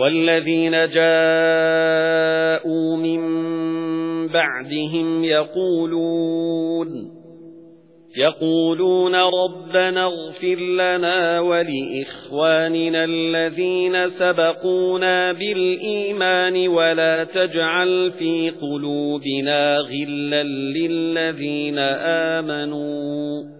وَالَّذِينَ جَاءُوا مِن بَعْدِهِمْ يَقُولُونَ يَقُولُونَ رَبَّنَا اغْفِرْ لَنَا وَلِإِخْوَانِنَا الَّذِينَ سَبَقُونَا بِالْإِيمَانِ وَلَا تَجْعَلْ فِي قُلُوبِنَا غِلًّا لِّلَّذِينَ آمَنُوا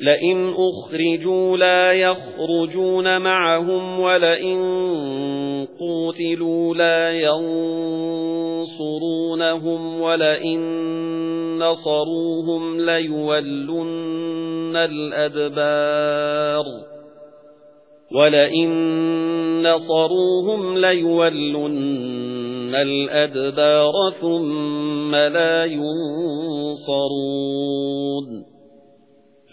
لَئِنْ أُخْرِجُوا لَا يَخْرُجُونَ مَعَهُمْ وَلَئِنْ قُوتِلُوا لَا يَنصُرُونَهُمْ وَلَئِنْ نَصَرُوهُمْ لَيُوَلُّنَّ الْأَدْبَارَ وَلَئِنْ نَصَرُوهُمْ لَيُوَلُّنَّ الْأَدْبَارَ ثُمَّ لَا يُنصَرُونَ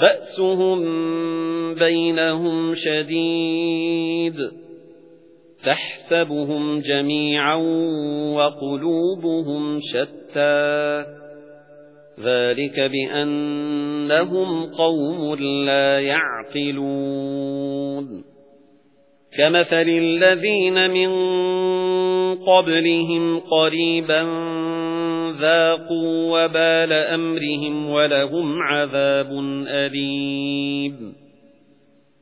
بأسهم بينهم شديد تحسبهم جميعا وقلوبهم شتى ذلك بأنهم قوم لا يعقلون كمثل الذين من قبلهم قريبا ذاقوا وبال أمرهم ولهم عذاب أليم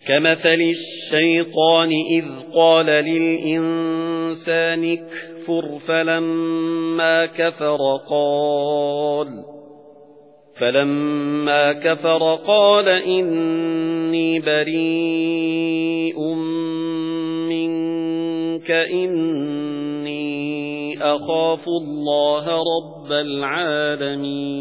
كمثل الشيطان إذ قال للإنسان اكفر فلما كفر قال فلما كفر قال إني بريء منك إني أخاف الله رب العالمين